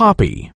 poppy